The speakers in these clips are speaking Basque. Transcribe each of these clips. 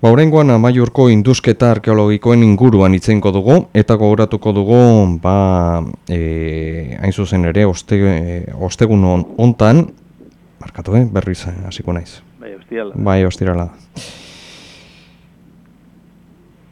Baurengoan amaiurko induzketa arkeologikoen inguruan itzeinko dugu, eta gogoratuko dugu, ba, e, hain zuzen ere, oste, e, ostegun hontan, markatu, eh? berriz, hasiko naiz. Bai, ostirala. Bai, ostirala.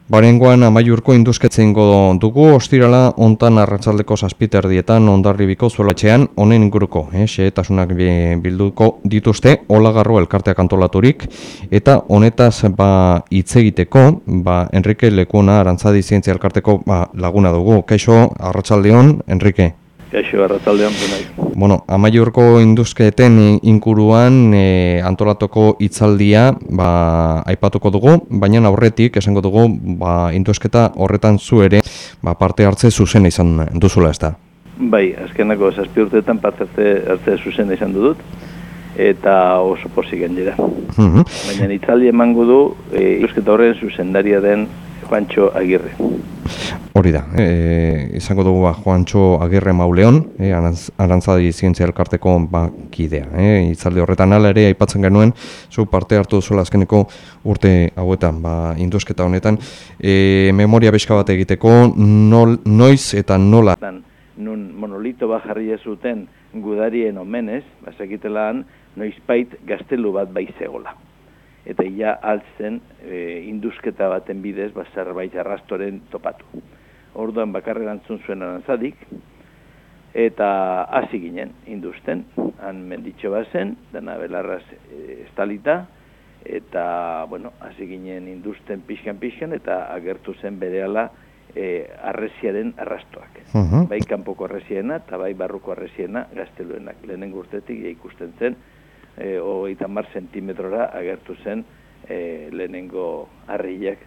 Barengoan amaiurko induzketzen dugu, ostirala ontan arratzaldeko zazpiterdietan ondarribiko zuelatxean honen inguruko, eh, xeetasunak bilduko dituzte, olagarro elkarteak antolaturik, eta honetaz ba, itzegiteko, ba, Enrique Lekuna arantzadi zientzia elkarteko ba, laguna dugu. Kaixo, arratsaldeon Enrique. Kaixo, arratzaldean Bueno, amaiurko induzketen inkuruan e, antolatuko itzaldia ba, aipatuko dugu, baina aurretik esango dugu ba, induzketa horretan zu ere ba, parte hartze zuzen izan duzula ez da. Bai, azkenako zazpi urteetan parte hartze, hartze zuzen izan dut, eta oso pozik dira. Mhm. Baina itzaldi emango du e, induzketa horren zuzendaria den Juancho Agirre. Hori da, e, izango dugu ba, Juantxo Agirre Mauleon, e, arantzadi zientzia elkarteko ba, kidea. E, itzalde horretan ala ere, aipatzen genuen, zu parte hartu zuela azkeneko urte hauetan, ba, induzketa honetan. E, memoria bezka bat egiteko, nol, noiz eta nola? Nun monolito bat zuten gudarien omenez, bazekitelaan, noizpait gaztelu bat baizegola eta ia altzen e, induzketa baten bidez ba zerbait arrastoren topatu. Orduan bakarre antzun zuen arantzadik eta hasi ginen induzten, han menditxo bazen, dena belarraz e, estalita eta bueno, hasi ginen induzten pixkan pixkan eta agertu zen berehala e, arresiaren arrastoak. Bai kanpoko arresiena eta bai barruko arresiena gazteluenak. Lehenengo urtetik ikusten zen e, hogeita mar sentimetrora agertu zen e, lehenengo harriak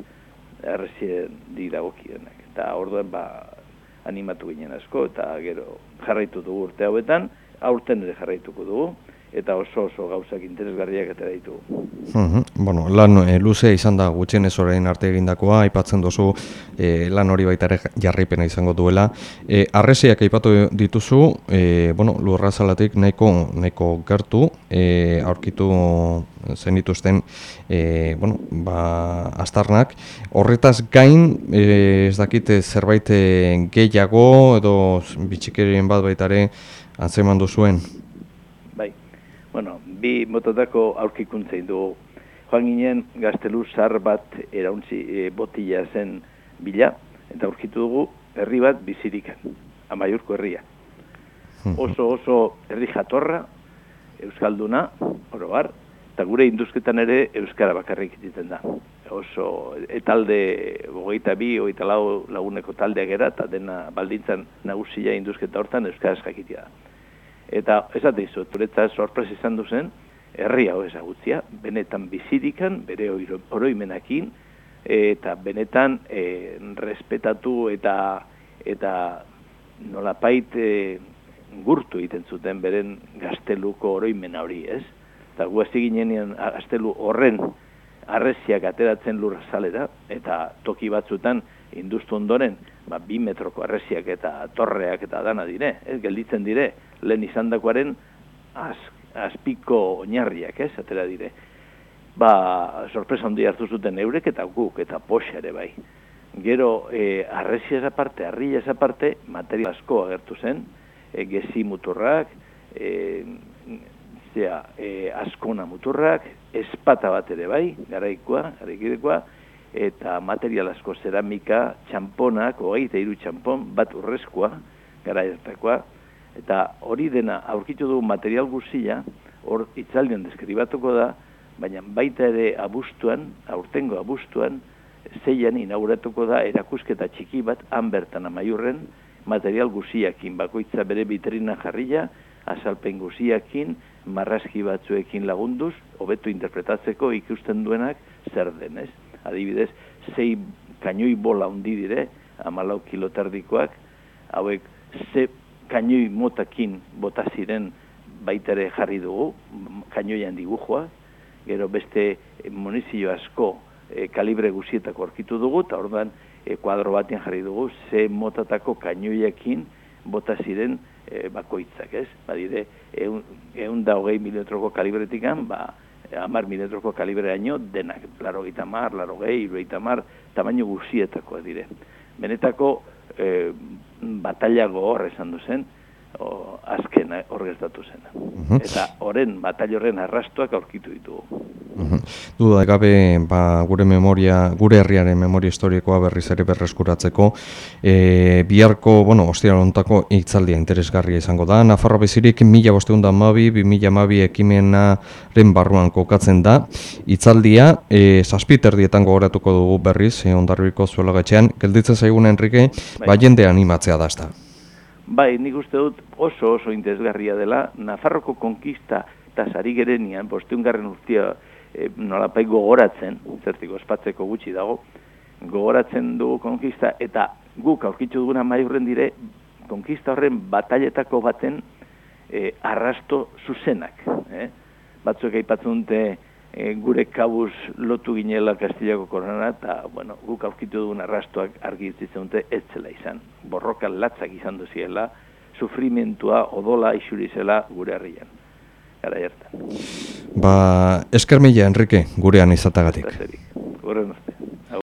arrezien didagokienak. Eta orduan ba, animatu ginen asko, eta gero jarraitu dugu urte hauetan, aurten ere jarraituko dugu, eta oso oso gauzak interesgarriak eta ditu. Mm Bueno, lan e, luze izan da gutxien ez orain arte egindakoa, aipatzen duzu e, lan hori baita ere jarripena izango duela. E, arresiak aipatu dituzu, e, bueno, lurra zalatik nahiko, nahiko gertu, e, aurkitu zen dituzten e, bueno, ba, astarnak. Horretaz gain, e, ez dakite zerbait gehiago edo bitxikerien bat baitare antzeman duzuen? Bueno, bi mototako aurkikuntzein dugu. Joan ginen gaztelu zar bat erauntzi e, botila zen bila, eta aurkitu dugu herri bat bizirikan, amaiurko herria. Oso oso herri jatorra, euskalduna, oro bar, eta gure induzketan ere euskara bakarrik egiten da. Oso etalde hogeita bi, hogeita lau laguneko taldeak era, eta dena baldintzan nagusia induzketa hortan euskaraz jakitia da. Eta esate izo, turetzat sorpres izan duzen, herri hau ezagutzia, benetan bizirikan, bere oroimenakin, eta benetan e, respetatu eta eta nola paite gurtu egiten zuten beren gazteluko oroimena hori, ez? Eta gu hasi ginen gaztelu horren arreziak ateratzen lur zalera, eta toki batzutan industu ondoren, ba, bi metroko arreziak eta torreak eta dana dire, ez? Gelditzen dire, lehen izandakoaren az, azpiko oinarriak, ez, atera dire. Ba, sorpresa handi hartu zuten eurek eta guk eta poxa ere bai. Gero, e, arrezia eza parte, arria eza parte, material asko agertu zen, e, gezi muturrak, e, zera, e, askona muturrak, espata bat ere bai, garaikoa, garaikidekoa, eta material asko ceramika, txamponak, hogei eta iru txampon, bat urrezkoa, garaietakoa, Eta hori dena aurkitu dugu material guzia, hor itzaldion deskribatuko da, baina baita ere abustuan, aurtengo abustuan, zeian inauguratuko da erakusketa txiki bat han bertan amaiurren material guziakin, bakoitza bere vitrina jarria, azalpen guziakin, marrazki batzuekin lagunduz, hobetu interpretatzeko ikusten duenak zer denez. Adibidez, zei kainoi bola hundi dire, amalau kilotardikoak, hauek ze kainoi motakin bota ziren baitere jarri dugu, kainoian dibujoa, gero beste monizio asko e, kalibre guzietako orkitu dugu, eta orduan e, kuadro batean jarri dugu, ze motatako kainoiekin bota ziren e, bakoitzak, ez? Ba dire, egun, da hogei miliotroko kalibretikan, ba, amar milimetroko kalibreraino denak, laro gita mar, laro gehi, mar, tamaino guzietakoa dire. Benetako e, batalla gogor esan duzen, o, azken hor gertatu zen. Eta horren, batalla horren arrastuak aurkitu ditugu. Duda gabe ba, gure memoria, gure herriaren memoria historikoa berriz ere berreskuratzeko e, biharko, bueno, ostia lontako itzaldia interesgarria izango da. Nafarro bezirik mila bosteunda mabi, bi mila mabi ekimenaren barruan kokatzen da. Itzaldia, e, dietan gogoratuko dugu berriz, e, ondarbiko zuela gatxean, gelditzen zaigun Enrique, bai. ba jende animatzea da ezta. Bai, nik uste dut oso oso interesgarria dela, Nafarroko konkista eta sari gerenian, bosteungarren urtia, e, nolapai gogoratzen, zertiko espatzeko gutxi dago, gogoratzen dugu konkista, eta guk aurkitzu duguna maiurren dire, konkista horren batailetako baten e, arrasto zuzenak. Eh? Batzuk aipatzen dute e, gure kabuz lotu ginela Kastilako koronara, eta bueno, guk aurkitu dugun arrastoak argi izan dute ez zela izan. Borroka latzak izan duziela, sufrimentua, odola isurizela gure harrian. Gara Ba, esker mila, Enrique, gurean izatagatik. Gurean